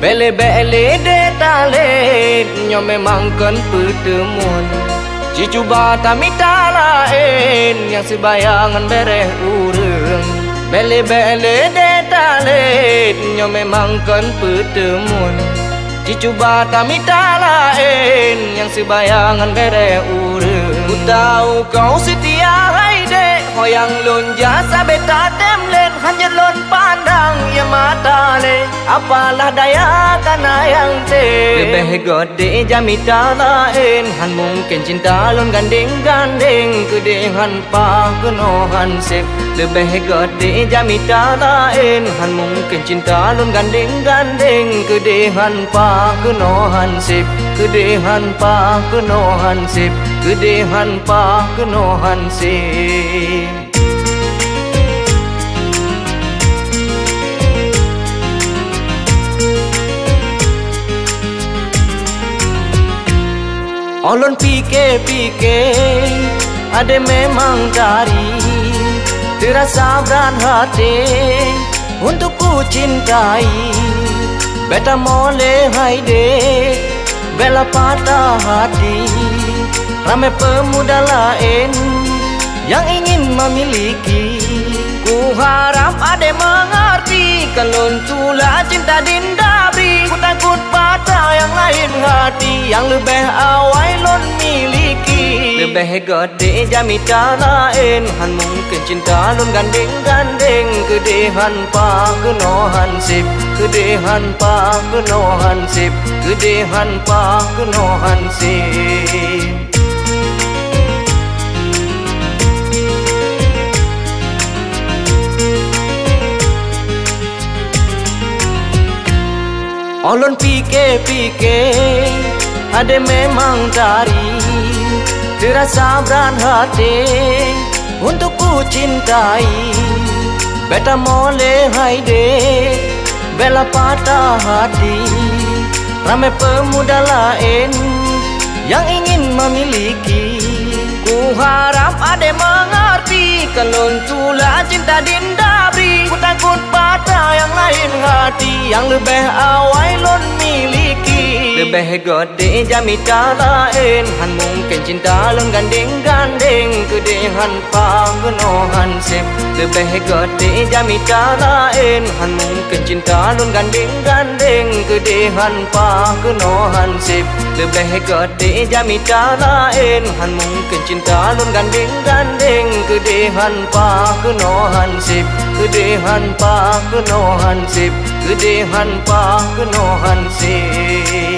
Bele bele de, ta, le. Nyo me mang con phứ tử muôn. Chỉ chúa ba ta mi ta la ên những kan pertemuan Cicu bata mita lain u sebayangan bere urang Bele bele de, ta, le. Nyo me mang cân tư tư muôn. Chỉ chú ba ta mi ta la ên nhạc sĩ bài kan pertemuan Cicu bata mita lain Yang sebayangan bere urang Ku tahu kau setia hai de sa lunja ta Apalah daya kana yang te Lebih gede jamita lain. Han mungkin cinta lon gandeng-gandeng Kedehan pa kenohan sep Lebih gede jamita lain. Han mungkin cinta lon gandeng-gandeng Kedehan pa kenohan sep Kedehan pa kenohan sep Kedehan pa kenohan sep Olon pike-pike Ada memang dari Terasa berat hati Untuk ku cintai. Beta mole haide Bela patah hati. Ramai pemuda lain Yang ingin memiliki. Ku harap ada mengerti Kalau tulah cinta dinda beri. Ku takut patah yang lain hati Yang lebih awal lon miliki Lebih gede jamita lain Han mungkin cinta lon gandeng-gandeng Kedehan pa kenohan sip Kedehan pa kenohan sip Kedehan pa kenohan sip Olon pike-pike Ada memang dari Terasa berat hati Untuk ku cintai. Beta mole haide Bela patah hati. Ramai pemuda lain Yang ingin memiliki. Ku harap ada mengerti Kalau tula cinta dindari Kutakut Ku patah yang lain hati Yang lebih awal lon miliki Lebih gede jami lain Han mungkin cinta lon gandeng-gandeng Kedehan pangenohan sip Lebih gede jami lain Han mungkin cinta lon gandeng-gandeng Kedehan pangenohan sip Lebih gede jami lain Han mungkin cinta lon gandeng-gandeng คือดีหันปาคือโนหันสิบคือดีหันปาคือโนหันสิบคือดีหันปาคือโนหันสิบ